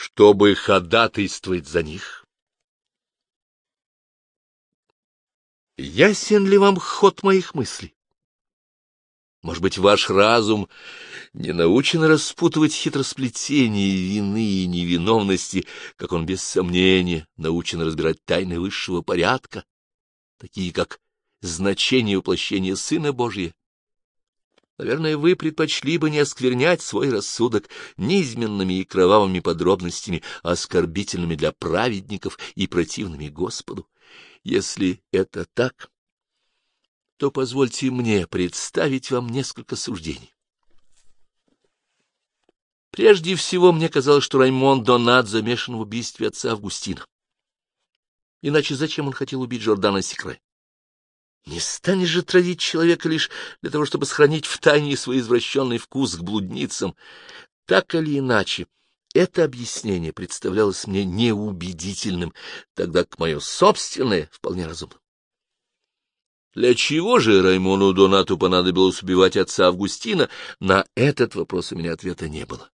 чтобы ходатайствовать за них. Ясен ли вам ход моих мыслей? Может быть, ваш разум не научен распутывать хитросплетения вины и невиновности, как он без сомнения научен разбирать тайны высшего порядка, такие как значение воплощения Сына Божия. Наверное, вы предпочли бы не осквернять свой рассудок низменными и кровавыми подробностями, оскорбительными для праведников и противными Господу. Если это так, то позвольте мне представить вам несколько суждений. Прежде всего, мне казалось, что Раймон Донат замешан в убийстве отца Августина. Иначе зачем он хотел убить Жордана Секре? Не станешь же травить человека лишь для того, чтобы сохранить в тайне свой извращенный вкус к блудницам. Так или иначе, это объяснение представлялось мне неубедительным, тогда как мое собственное вполне разумно. Для чего же Раймону Донату понадобилось убивать отца Августина, на этот вопрос у меня ответа не было.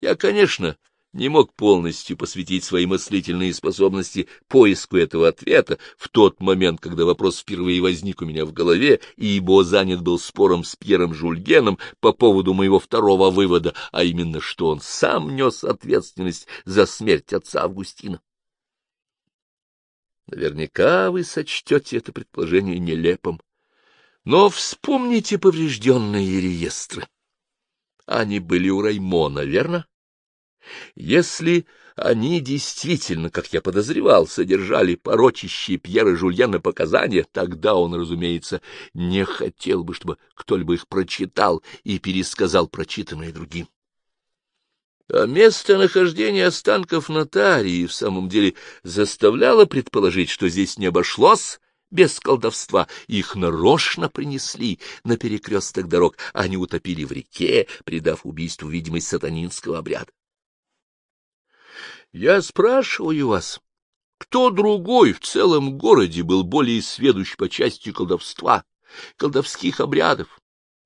Я, конечно, не мог полностью посвятить свои мыслительные способности поиску этого ответа в тот момент, когда вопрос впервые возник у меня в голове, ибо занят был спором с Пьером Жульгеном по поводу моего второго вывода, а именно, что он сам нес ответственность за смерть отца Августина. Наверняка вы сочтете это предположение нелепым. Но вспомните поврежденные реестры. Они были у Раймона, верно? Если они действительно, как я подозревал, содержали порочащие Пьера Жульена показания, тогда он, разумеется, не хотел бы, чтобы кто-либо их прочитал и пересказал прочитанное другим. А местонахождение останков нотарии в самом деле заставляло предположить, что здесь не обошлось без колдовства. Их нарочно принесли на перекресток дорог, они утопили в реке, придав убийству видимость сатанинского обряда. Я спрашиваю вас, кто другой в целом городе был более сведущ по части колдовства, колдовских обрядов?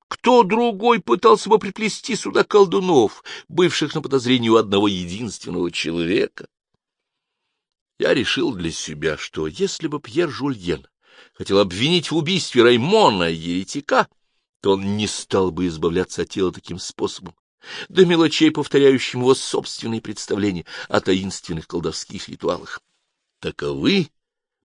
Кто другой пытался бы приплести сюда колдунов, бывших на подозрении у одного единственного человека? Я решил для себя, что если бы Пьер Жульен хотел обвинить в убийстве Раймона еретика, то он не стал бы избавляться от тела таким способом, до мелочей повторяющим его собственные представления о таинственных колдовских ритуалах. Таковы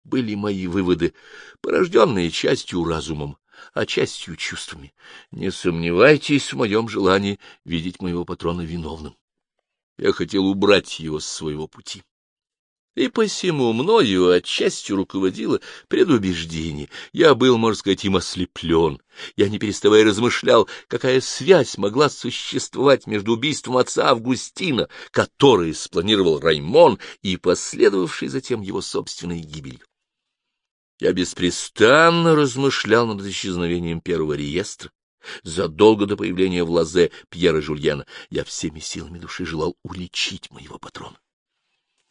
были мои выводы, порожденные частью разумом, а частью чувствами. Не сомневайтесь в моем желании видеть моего патрона виновным. Я хотел убрать его с своего пути. И посему мною отчасти руководило предубеждение. Я был, можно сказать, им ослеплен. Я, не переставая, размышлял, какая связь могла существовать между убийством отца Августина, который спланировал Раймон, и последовавшей затем его собственной гибелью. Я беспрестанно размышлял над исчезновением первого реестра. Задолго до появления в Лазе Пьера Жульена я всеми силами души желал уличить моего патрона.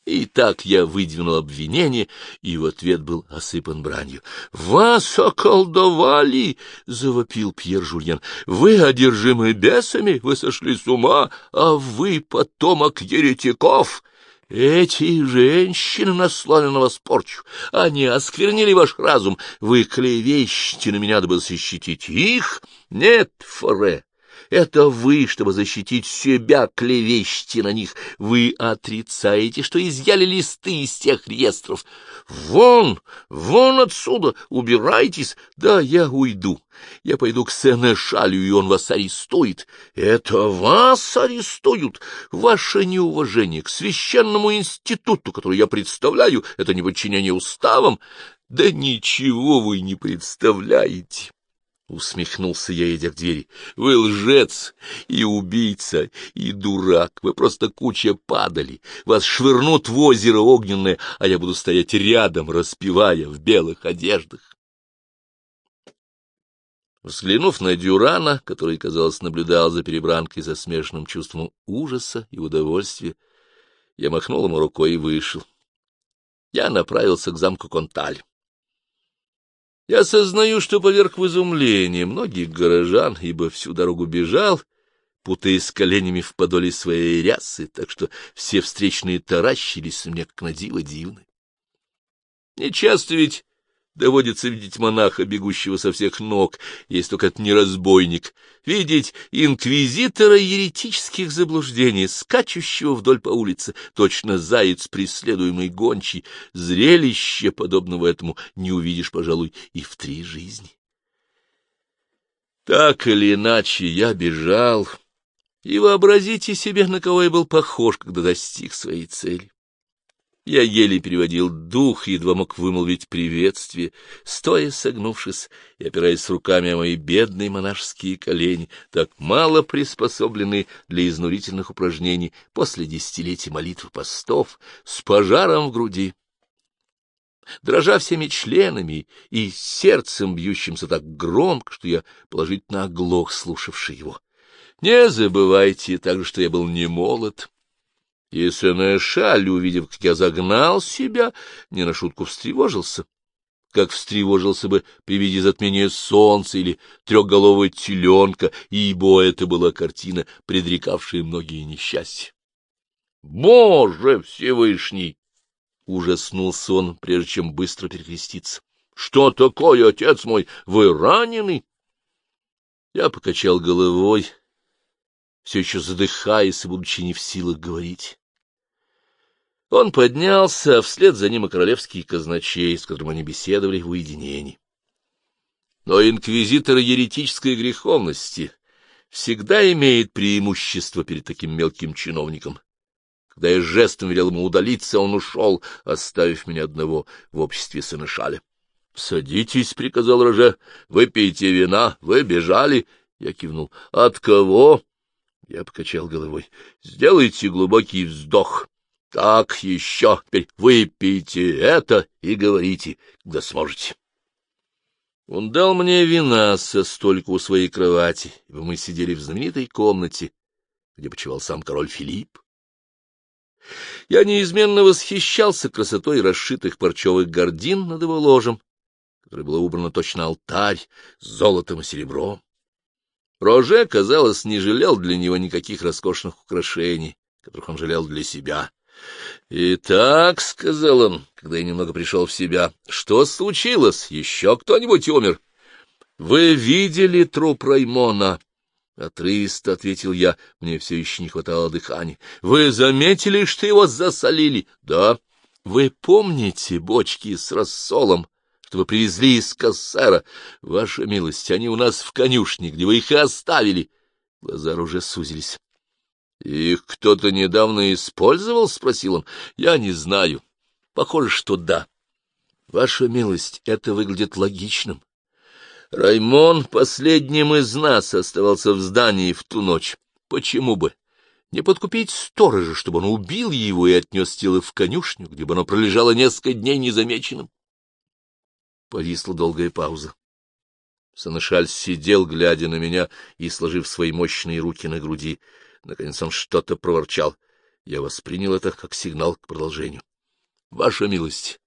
И так я выдвинул обвинение, и в ответ был осыпан бранью. — Вас околдовали! — завопил Пьер Жульен. — Вы одержимы бесами, вы сошли с ума, а вы потомок еретиков! — эти женщины наслали на вас порчу, они осквернили ваш разум, вы клевещете на меня, дабы защитить их? Нет, Форе, это вы, чтобы защитить себя, клевещете на них. Вы отрицаете, что изъяли листы из тех реестров. Вон, вон отсюда, убирайтесь. Да, я уйду. Я пойду к Сенешалю, и он вас арестует. Это вас арестуют. Ваше неуважение к священному институту, который я представляю, это не подчинение уставам. Да ничего вы не представляете. Усмехнулся я, идя к двери. — Вы лжец и убийца, и дурак. Вы просто куча падали. Вас швырнут в озеро огненное, а я буду стоять рядом, распевая в белых одеждах. Взглянув на Дюрана, который, казалось, наблюдал за перебранкой за смешанным чувством ужаса и удовольствия, я махнул ему рукой и вышел. Я направился к замку Конталь. Я сознаю, что поверх в изумление многих горожан, ибо всю дорогу бежал, путаясь коленями в подоле своей рясы, так что все встречные таращились мне, как на диво дивны. Нечасто ведь доводится видеть монаха, бегущего со всех ног, если только это не разбойник, видеть инквизитора еретических заблуждений, скачущего вдоль по улице, точно заяц, преследуемый гончий, зрелище, подобного этому, не увидишь, пожалуй, и в три жизни. Так или иначе, я бежал, и вообразите себе, на кого я был похож, когда достиг своей цели. Я еле переводил дух, едва мог вымолвить приветствие, стоя согнувшись и опираясь руками о мои бедные монашеские колени, так мало приспособленные для изнурительных упражнений после десятилетий молитв постов, с пожаром в груди. Дрожа всеми членами и сердцем бьющимся так громко, что я положительно оглох, слушавший его. Не забывайте также, что я был не молод. И Сенешаль, увидев, как я загнал себя, не на шутку встревожился, как встревожился бы при виде затмения солнца или трехголового теленка, ибо это была картина, предрекавшая многие несчастья. «Боже Всевышний!» — ужаснулся он, прежде чем быстро перекреститься. — Что такое, отец мой? Вы ранены? Я покачал головой, все еще задыхаясь и будучи не в силах говорить. Он поднялся, а вслед за ним и королевский казначей, с которым они беседовали в уединении. Но инквизитор еретической греховности всегда имеет преимущество перед таким мелким чиновником. Когда я жестом велел ему удалиться, он ушел, оставив меня одного в обществе сына Шаля. — Садитесь, — приказал Роже, — выпейте вина, вы бежали. Я кивнул. — От кого? Я покачал головой. — Сделайте глубокий вздох. Так, еще. Теперь выпейте это и говорите, когда сможете. Он дал мне вина со столика у своей кровати, ибо мы сидели в знаменитой комнате, где почивал сам король Филипп. Я неизменно восхищался красотой расшитых парчевых гордин над его ложем, которое было убрано точно алтарь с золотом и серебром. Роже, казалось, не жалел для него никаких роскошных украшений, которых он жалел для себя. — Итак, — сказал он, когда я немного пришел в себя, — что случилось? Еще кто-нибудь умер? — Вы видели труп Раймона? — Отрывисто ответил я, мне все еще не хватало дыхания. — Вы заметили, что его засолили? — Да. — Вы помните бочки с рассолом? Что вы привезли из Кассера. Ваша милость, они у нас в конюшне, где вы их и оставили. Глаза уже сузились. — Их кто-то недавно использовал? — спросил он. — Я не знаю. Похоже, что да. Ваша милость, это выглядит логичным. Раймон последним из нас оставался в здании в ту ночь. Почему бы? Не подкупить сторожа, чтобы он убил его и отнес тело в конюшню, где бы оно пролежало несколько дней незамеченным. Повисла долгая пауза. Санышаль сидел, глядя на меня и сложив свои мощные руки на груди. Наконец он что-то проворчал. Я воспринял это как сигнал к продолжению. — Ваша милость,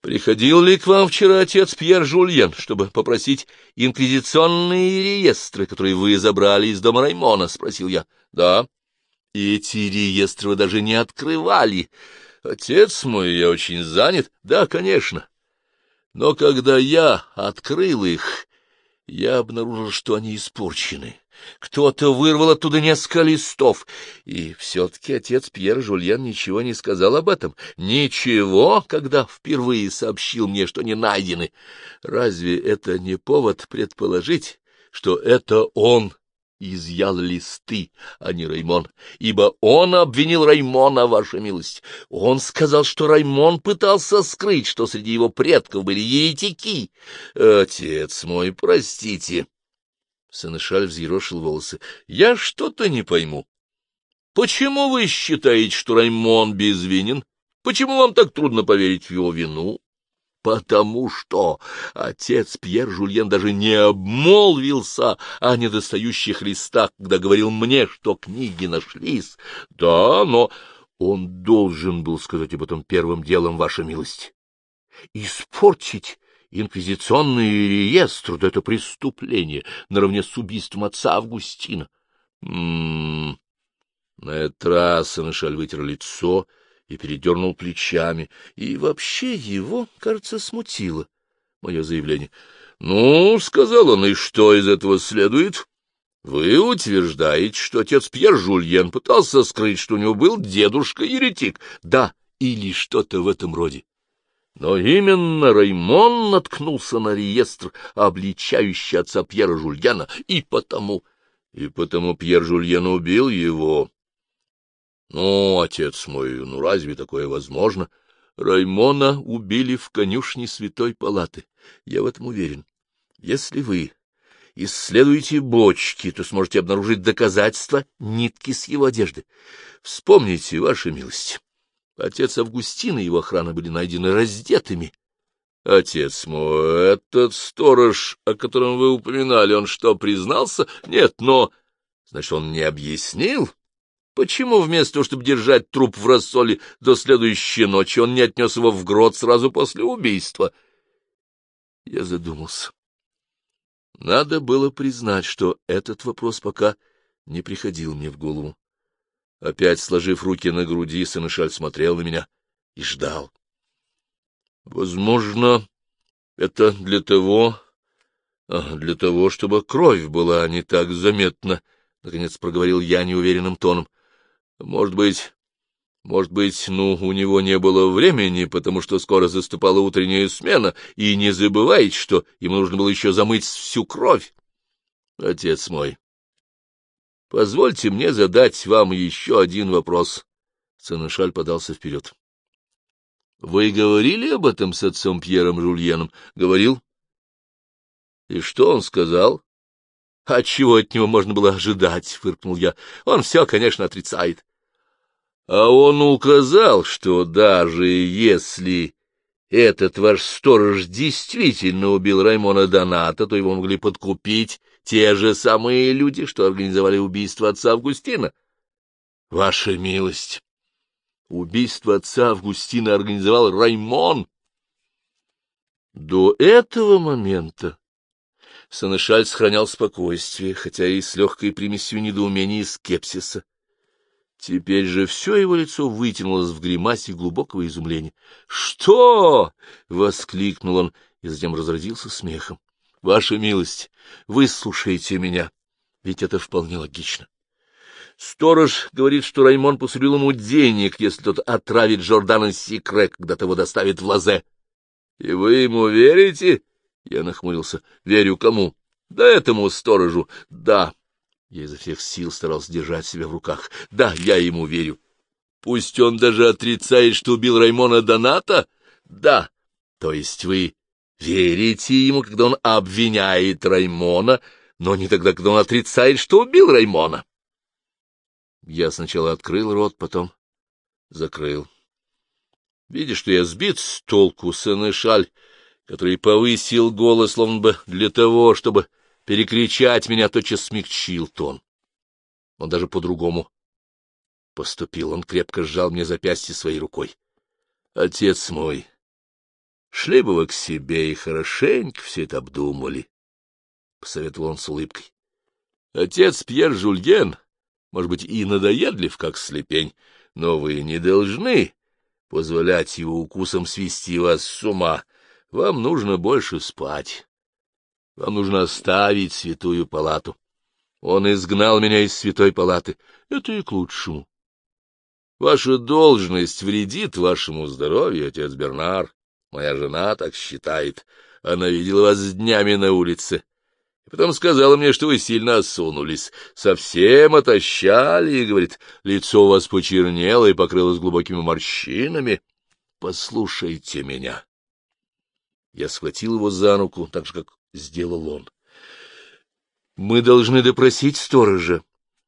приходил ли к вам вчера отец Пьер Жульен, чтобы попросить инквизиционные реестры, которые вы забрали из дома Раймона? — спросил я. — Да. — эти реестры вы даже не открывали. — Отец мой, я очень занят. — Да, конечно. Но когда я открыл их, я обнаружил, что они испорчены. Кто-то вырвал оттуда несколько листов, и все-таки отец Пьер Жульен ничего не сказал об этом. Ничего, когда впервые сообщил мне, что не найдены. Разве это не повод предположить, что это он изъял листы, а не Раймон, ибо он обвинил Раймона, ваша милость. Он сказал, что Раймон пытался скрыть, что среди его предков были еретики. Отец мой, простите. Сенешаль взъерошил волосы. Я что-то не пойму. Почему вы считаете, что Раймон безвинен? Почему вам так трудно поверить в его вину? Потому что отец Пьер Жульен даже не обмолвился о недостающих листах, когда говорил мне, что книги нашлись. Да, но он должен был сказать об этом первым делом, ваша милость. Испортить инквизиционный реестр — да это преступление наравне с убийством отца Августина. М-м-м. На этот раз Санышаль вытер лицо и передернул плечами, и вообще его, кажется, смутило мое заявление. — Ну, — сказал он, — и что из этого следует? Вы утверждаете, что отец Пьер Жульен пытался скрыть, что у него был дедушка-еретик. Да, или что-то в этом роде. Но именно Раймон наткнулся на реестр, обличающий отца Пьера Жульена, и потому... И потому Пьер Жульен убил его. Ну, отец мой, ну разве такое возможно? Раймона убили в конюшне Святой Палаты. Я в этом уверен. Если вы исследуете бочки, то сможете обнаружить доказательства нитки с его одежды. Вспомните, ваша милость. Отец Августин и его охрана были найдены раздетыми. Отец мой, этот сторож, о котором вы упоминали, он что, признался? Нет, но... Значит, он не объяснил? Почему вместо того, чтобы держать труп в рассоле до следующей ночи, он не отнес его в грот сразу после убийства? Я задумался. Надо было признать, что этот вопрос пока не приходил мне в голову. Опять сложив руки на груди, Сенешаль смотрел на меня и ждал. Возможно, это для того, для того, чтобы кровь была не так заметна, — наконец проговорил я неуверенным тоном. Может быть, может быть, ну, у него не было времени, потому что скоро заступала утренняя смена, и не забывайте, что ему нужно было еще замыть всю кровь. Отец мой, позвольте мне задать вам еще один вопрос. Ценешаль подался вперед. — Вы говорили об этом с отцом Пьером Жульеном? — Говорил. — И что он сказал? — А чего от него можно было ожидать? — фыркнул я. — Он все, конечно, отрицает. А он указал, что даже если этот ваш сторож действительно убил Раймона Доната, то его могли подкупить те же самые люди, что организовали убийство отца Августина. Ваша милость, убийство отца Августина организовал Раймон. До этого момента Санышаль сохранял спокойствие, хотя и с легкой примесью недоумения и скепсиса. Теперь же все его лицо вытянулось в гримасе глубокого изумления. «Что — воскликнул он и затем разразился смехом. — Ваша милость, выслушайте меня, ведь это вполне логично. Сторож говорит, что Раймон посулил ему денег, если тот отравит Джордана Секре, когда того доставит в Лазе. — И вы ему верите? Я нахмурился. — Верю кому? — Да этому сторожу. — Да. Я изо всех сил старался держать себя в руках. Да, я ему верю. Пусть он даже отрицает, что убил Раймона Доната? Да. То есть вы верите ему, когда он обвиняет Раймона, но не тогда, когда он отрицает, что убил Раймона? Я сначала открыл рот, потом закрыл. Видя, что я сбит с толку, Сенешаль, который повысил голос, словно бы для того, чтобы перекричать меня, тотчас смягчил тон. Он даже по-другому поступил. Он крепко сжал мне запястье своей рукой. — Отец мой, шли бы вы к себе и хорошенько все это обдумали, — посоветовал он с улыбкой. — Отец Пьер Жульен, может быть, и надоедлив, как слепень, но вы не должны позволять его укусам свести вас с ума. Вам нужно больше спать. Вам нужно оставить святую палату. Он изгнал меня из святой палаты. Это и к лучшему. Ваша должность вредит вашему здоровью, отец Бернар. Моя жена так считает. Она видела вас днями на улице. И потом сказала мне, что вы сильно осунулись. Совсем отощали, и, говорит, лицо у вас почернело и покрылось глубокими морщинами. Послушайте меня. Я схватил его за руку, так же, как сделал он. Мы должны допросить сторожа.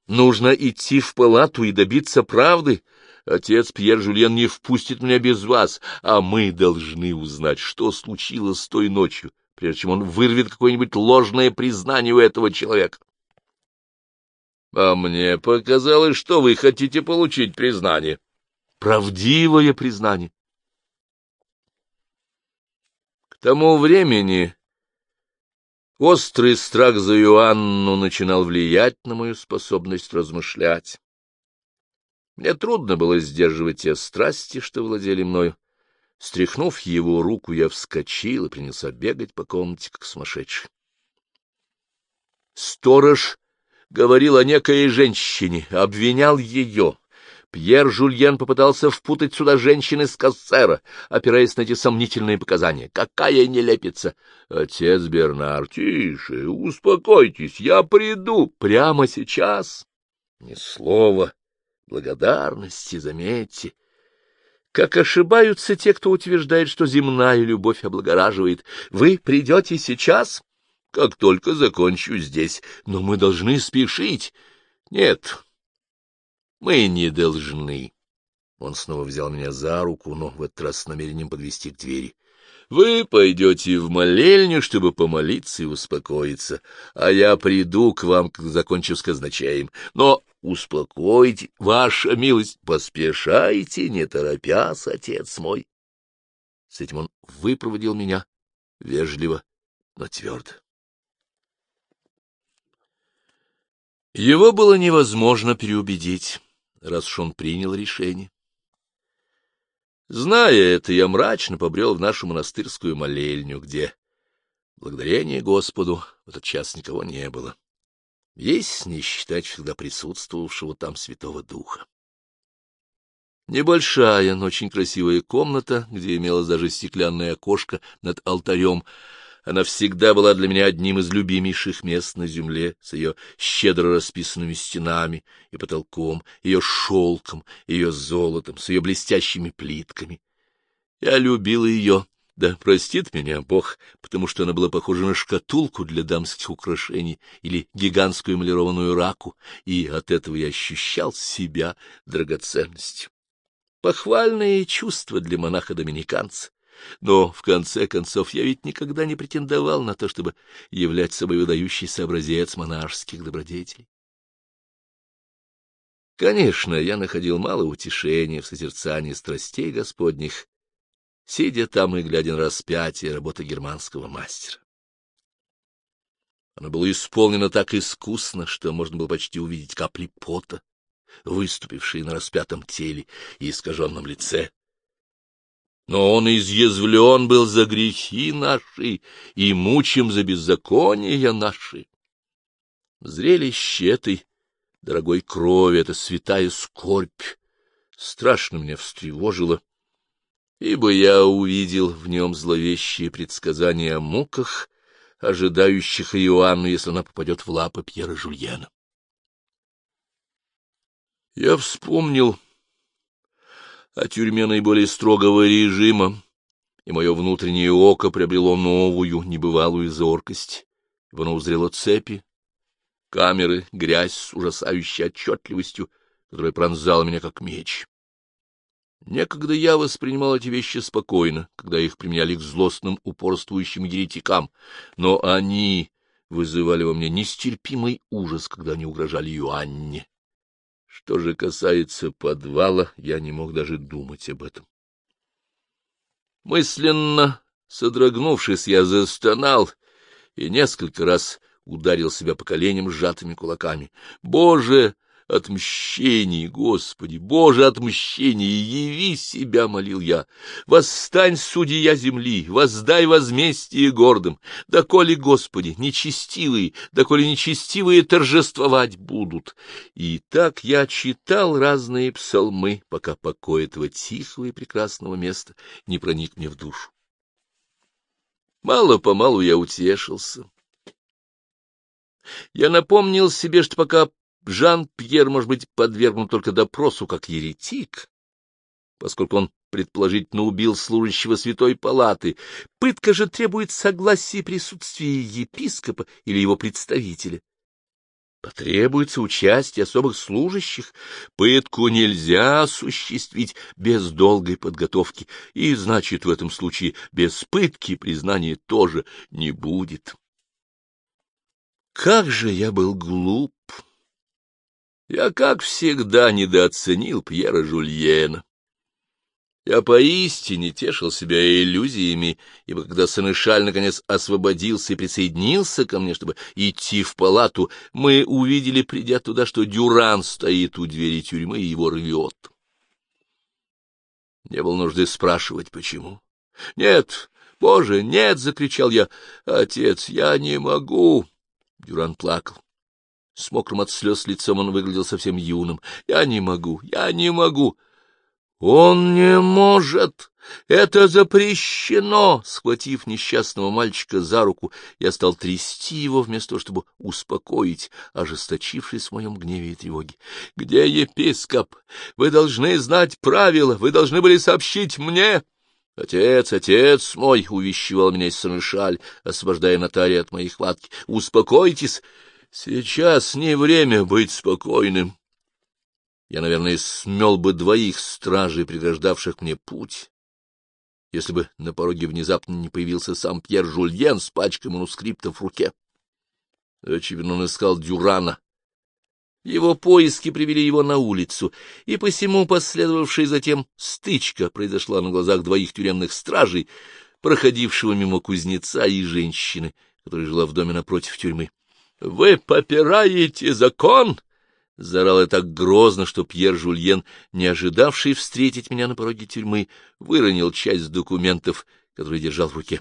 Нужно идти в палату и добиться правды. Отец Пьер Жюльен не впустит меня без вас, а мы должны узнать, что случилось той ночью, прежде чем он вырвет какое-нибудь ложное признание у этого человека. А мне показалось, что вы хотите получить признание. Правдивое признание. К тому времени Острый страх за Иоанну начинал влиять на мою способность размышлять. Мне трудно было сдерживать те страсти, что владели мною. Стряхнув его руку, я вскочил и принялся бегать по комнате, как сумасшедший. Сторож говорил о некой женщине, обвинял ее. Пьер Жульен попытался впутать сюда женщин из Кассера, опираясь на эти сомнительные показания. Какая нелепица! Отец Бернар, тише, успокойтесь, я приду прямо сейчас. Ни слова благодарности, заметьте. Как ошибаются те, кто утверждает, что земная любовь облагораживает. Вы придете сейчас? Как только закончу здесь. Но мы должны спешить. Нет, мы не должны. Он снова взял меня за руку, но в этот раз с намерением подвести к двери. Вы пойдете в молельню, чтобы помолиться и успокоиться, а я приду к вам, как закончу с казначеем. Но успокойте, ваша милость, поспешайте, не торопясь, отец мой. С этим он выпроводил меня вежливо, но твердо. Его было невозможно переубедить, раз уж он принял решение. Зная это, я мрачно побрел в нашу монастырскую молельню, где, благодарение Господу, в этот час никого не было. Есть не считать всегда присутствовавшего там Святого Духа. Небольшая, но очень красивая комната, где имелось даже стеклянное окошко над алтарем, она всегда была для меня одним из любимейших мест на земле, с ее щедро расписанными стенами и потолком, ее шелком, ее золотом, с ее блестящими плитками. Я любил ее, да простит меня Бог, потому что она была похожа на шкатулку для дамских украшений или гигантскую эмалированную раку, и от этого я ощущал себя драгоценностью. Похвальное чувство для монаха-доминиканца. Но, в конце концов, я ведь никогда не претендовал на то, чтобы являть собой выдающийся образец монашеских добродетелей. Конечно, я находил мало утешения в созерцании страстей Господних, сидя там и глядя на распятие работы германского мастера. Оно было исполнено так искусно, что можно было почти увидеть капли пота, выступившие на распятом теле и искаженном лице, но он изъязвлен был за грехи наши и мучим за беззакония наши. Зрелище этой дорогой крови, эта святая скорбь, страшно меня встревожило, ибо я увидел в нем зловещие предсказания о муках, ожидающих Иоанну, если она попадет в лапы Пьера Жульена. Я вспомнил о тюрьме наиболее строгого режима, и мое внутреннее око приобрело новую, небывалую зоркость. Оно узрело цепи, камеры, грязь с ужасающей отчетливостью, которая пронзала меня как меч. Некогда я воспринимал эти вещи спокойно, когда их применяли к злостным упорствующим еретикам, но они вызывали во мне нестерпимый ужас, когда они угрожали Иоанне. Что же касается подвала, я не мог даже думать об этом. Мысленно содрогнувшись, я застонал и несколько раз ударил себя по коленям сжатыми кулаками. «Боже, отмщений, Господи, Боже, отмщений, яви себя, — молил я, — восстань, судья земли, воздай возмездие гордым, доколе, Господи, нечестивые, доколе нечестивые торжествовать будут. И так я читал разные псалмы, пока покой этого тихого и прекрасного места не проник мне в душу. Мало-помалу я утешился. Я напомнил себе, что пока Жан-Пьер может быть подвергнут только допросу как еретик, поскольку он предположительно убил служащего святой палаты. Пытка же требует согласия и присутствия епископа или его представителя. Потребуется участие особых служащих. Пытку нельзя осуществить без долгой подготовки, и, значит, в этом случае без пытки признания тоже не будет. Как же я был глуп! Я, как всегда, недооценил Пьера Жульена. Я поистине тешил себя иллюзиями, ибо когда Санышаль наконец освободился и присоединился ко мне, чтобы идти в палату, мы увидели, придя туда, что Дюран стоит у двери тюрьмы и его рвет. Не было нужды спрашивать, почему. — Нет, Боже, нет! — закричал я. — Отец, я не могу! Дюран плакал. С мокрым от слез лицом он выглядел совсем юным. — Я не могу, я не могу! «Он не может! Это запрещено!» Схватив несчастного мальчика за руку, я стал трясти его вместо того, чтобы успокоить, ожесточившись в моем гневе и тревоге. «Где епископ? Вы должны знать правила, вы должны были сообщить мне!» «Отец, отец мой!» — увещевал меня Санышаль, освобождая нотария от моей хватки. «Успокойтесь! Сейчас не время быть спокойным!» я, наверное, смел бы двоих стражей, преграждавших мне путь, если бы на пороге внезапно не появился сам Пьер Жульен с пачкой манускриптов в руке. Очевидно, он искал Дюрана. Его поиски привели его на улицу, и посему последовавшая затем стычка произошла на глазах двоих тюремных стражей, проходившего мимо кузнеца и женщины, которая жила в доме напротив тюрьмы. — Вы попираете закон! — заорал я так грозно, что Пьер Жульен, не ожидавший встретить меня на пороге тюрьмы, выронил часть документов, которые держал в руке.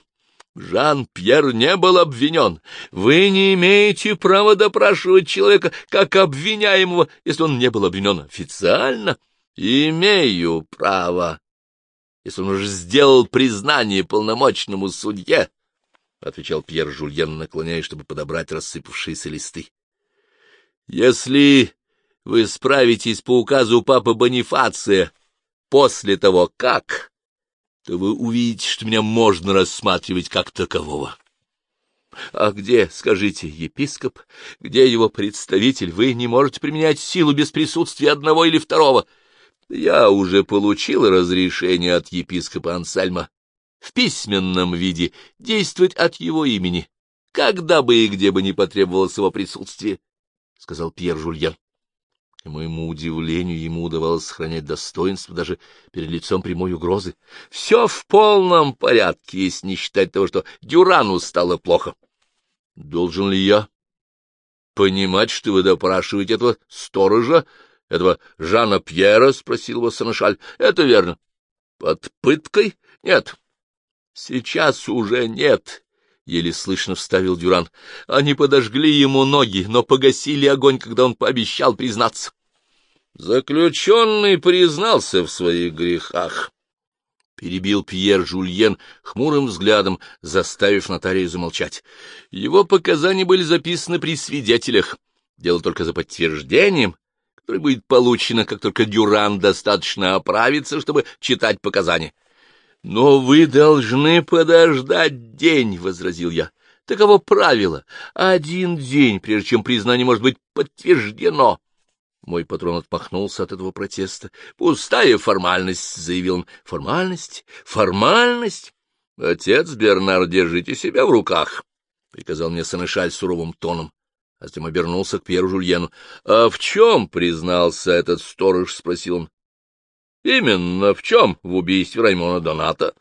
Жан-Пьер не был обвинен. Вы не имеете права допрашивать человека как обвиняемого, если он не был обвинен официально. Имею право, если он уже сделал признание полномочному судье, — отвечал Пьер Жульен, наклоняясь, чтобы подобрать рассыпавшиеся листы. — Если вы справитесь по указу папы Бонифация после того, как, то вы увидите, что меня можно рассматривать как такового. А где, скажите, епископ, где его представитель? Вы не можете применять силу без присутствия одного или второго. Я уже получил разрешение от епископа Ансальма в письменном виде действовать от его имени, когда бы и где бы не потребовалось его присутствие, — сказал Пьер Жульен. К моему удивлению, ему удавалось сохранять достоинство даже перед лицом прямой угрозы. Все в полном порядке, если не считать того, что Дюрану стало плохо. Должен ли я понимать, что вы допрашиваете этого сторожа, этого Жана Пьера? — спросил его Санашаль. — Это верно. — Под пыткой? — Нет. — Сейчас уже нет. — еле слышно вставил Дюран. Они подожгли ему ноги, но погасили огонь, когда он пообещал признаться. Заключенный признался в своих грехах. Перебил Пьер Жульен хмурым взглядом, заставив нотария замолчать. Его показания были записаны при свидетелях. Дело только за подтверждением, которое будет получено, как только Дюран достаточно оправится, чтобы читать показания. — Но вы должны подождать день, — возразил я. — Таково правило. Один день, прежде чем признание может быть подтверждено. Мой патрон отмахнулся от этого протеста. — Пустая формальность, — заявил он. — Формальность? Формальность? — Отец Бернар, держите себя в руках, — приказал мне Санышаль суровым тоном, а затем обернулся к Пьеру Жульену. — А в чем признался этот сторож? — спросил он. — Именно в чем в убийстве Раймона Доната?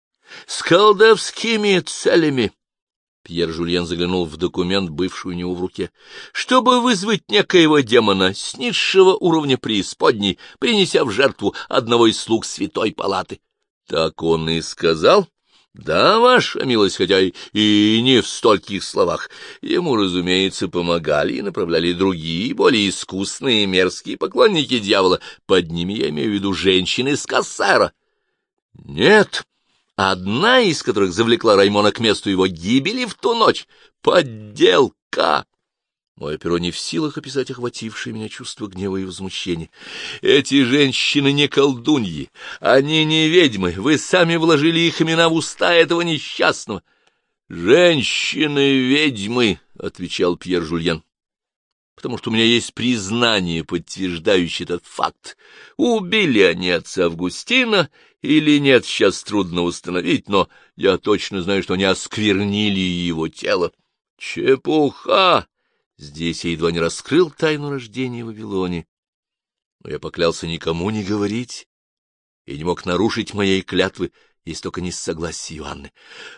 — С колдовскими целями. Пьер Жульен заглянул в документ, бывший у него в руке. — Чтобы вызвать некоего демона с низшего уровня преисподней, принеся в жертву одного из слуг святой палаты. — Так он и сказал? — Да, ваша милость, хотя и не в стольких словах. Ему, разумеется, помогали и направляли другие, более искусные мерзкие поклонники дьявола. Под ними я имею в виду женщины с Кассера. — Нет, одна из которых завлекла Раймона к месту его гибели в ту ночь. Подделка! Мое перо не в силах описать охватившее меня чувство гнева и возмущения. Эти женщины не колдуньи, они не ведьмы, вы сами вложили их имена в уста этого несчастного. — Женщины-ведьмы, — отвечал Пьер Жульен, — потому что у меня есть признание, подтверждающее этот факт. Убили они отца Августина или нет, сейчас трудно установить, но я точно знаю, что они осквернили его тело. Чепуха! Здесь я едва не раскрыл тайну рождения в Вавилоне, но я поклялся никому не говорить и не мог нарушить моей клятвы, если только не с согласия Иоанны.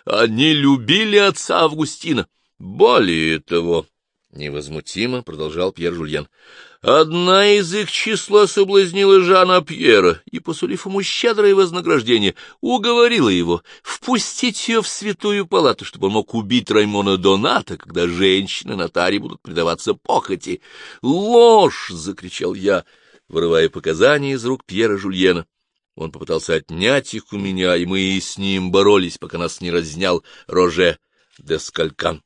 Они любили отца Августина. Более того, — невозмутимо продолжал Пьер Жульен, — одна из их числа соблазнила Жана Пьера и, посулив ему щедрое вознаграждение, уговорила его впустить ее в святую палату, чтобы он мог убить Раймона Доната, когда женщины на таре будут предаваться похоти. «Ложь!» — закричал я, вырывая показания из рук Пьера Жульена. Он попытался отнять их у меня, и мы с ним боролись, пока нас не разнял Роже де Скалькан.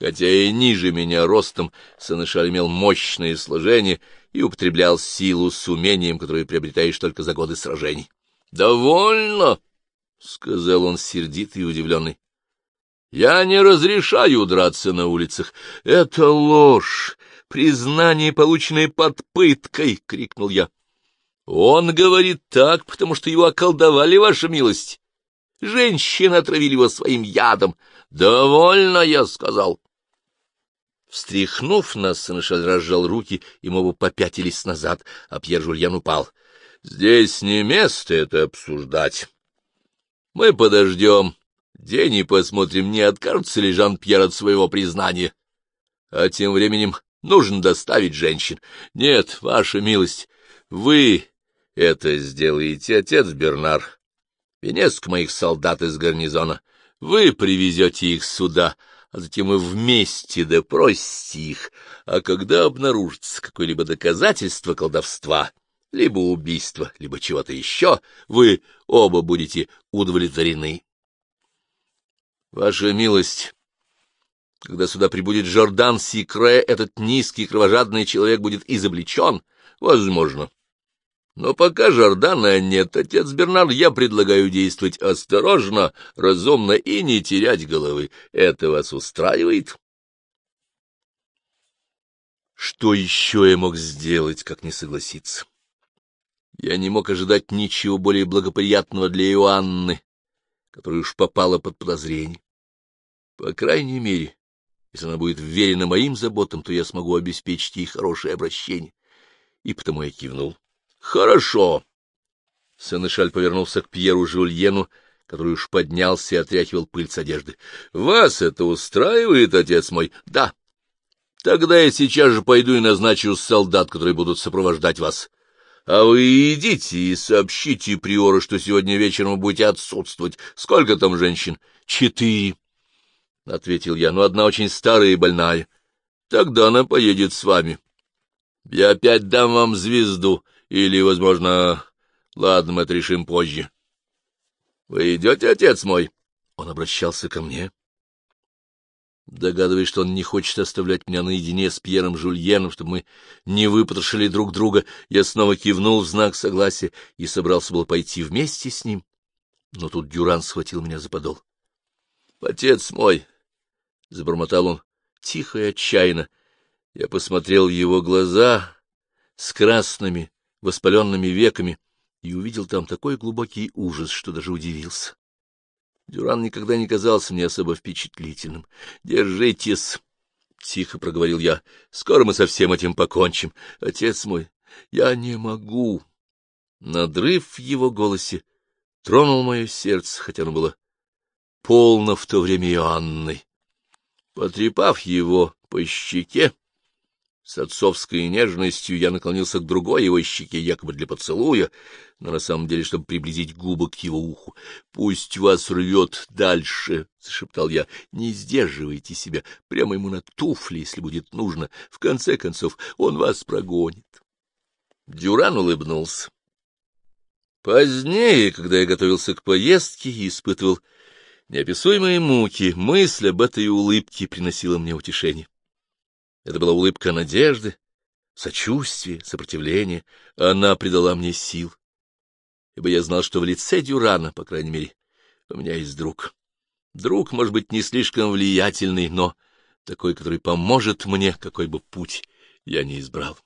Хотя и ниже меня ростом, Сенешаль имел мощное сложение и употреблял силу с умением, которое приобретаешь только за годы сражений. — Довольно, — сказал он сердитый и удивленный. — Я не разрешаю драться на улицах. — Это ложь, признание, полученное под пыткой, — крикнул я. — Он говорит так, потому что его околдовали, ваша милость. Женщины отравили его своим ядом. — Довольно, я сказал. Встряхнув нас, Сенешаль разжал руки, и мы оба попятились назад, а Пьер Жульян упал. — Здесь не место это обсуждать. Мы подождем день и посмотрим, не откажется ли Жан-Пьер от своего признания. А тем временем нужно доставить женщин. Нет, ваша милость, вы это сделаете, отец Бернар. Несколько моих солдат из гарнизона. Вы привезете их сюда, а затем и вместе допросите их, а когда обнаружится какое-либо доказательство колдовства, либо убийства, либо чего-то еще, вы оба будете удовлетворены. Ваша милость, когда сюда прибудет Жордан Сикре, этот низкий кровожадный человек будет изобличен, возможно. Но пока Жордана нет, отец Бернард, я предлагаю действовать осторожно, разумно и не терять головы. Это вас устраивает? Что еще я мог сделать, как не согласиться? Я не мог ожидать ничего более благоприятного для Иоанны, которая уж попала под подозрение. По крайней мере, если она будет верена моим заботам, то я смогу обеспечить ей хорошее обращение. И потому я кивнул. Хорошо. Сенешаль повернулся к Пьеру Жульену, который уж поднялся и отряхивал пыль с одежды. — Вас это устраивает, отец мой? — Да. — Тогда я сейчас же пойду и назначу солдат, которые будут сопровождать вас. А вы идите и сообщите приору, что сегодня вечером вы будете отсутствовать. Сколько там женщин? — Четыре, — ответил я, — но одна очень старая и больная. Тогда она поедет с вами. Я опять дам вам звезду — или, возможно... Ладно, мы это решим позже. — Вы идете, отец мой? Он обращался ко мне. Догадываясь, что он не хочет оставлять меня наедине с Пьером Жульеном, чтобы мы не выпотрошили друг друга, я снова кивнул в знак согласия и собрался было пойти вместе с ним. Но тут Дюран схватил меня за подол. — Отец мой! — забормотал он тихо и отчаянно. Я посмотрел в его глаза с красными, воспаленными веками и увидел там такой глубокий ужас, что даже удивился. Дюран никогда не казался мне особо впечатлительным. — Держитесь, — тихо проговорил я, — скоро мы со всем этим покончим. Отец мой, я не могу. Надрыв в его голосе тронул мое сердце, хотя оно было полно в то время Иоанной. Потрепав его по щеке, с отцовской нежностью я наклонился к другой его щеке, якобы для поцелуя, но на самом деле, чтобы приблизить губы к его уху. — Пусть вас рвет дальше, — зашептал я, — не сдерживайте себя, прямо ему на туфли, если будет нужно. В конце концов, он вас прогонит. Дюран улыбнулся. Позднее, когда я готовился к поездке и испытывал неописуемые муки, мысль об этой улыбке приносила мне утешение. Это была улыбка надежды, сочувствия, сопротивления. Она придала мне сил, ибо я знал, что в лице Дюрана, по крайней мере, у меня есть друг. Друг, может быть, не слишком влиятельный, но такой, который поможет мне, какой бы путь я ни избрал.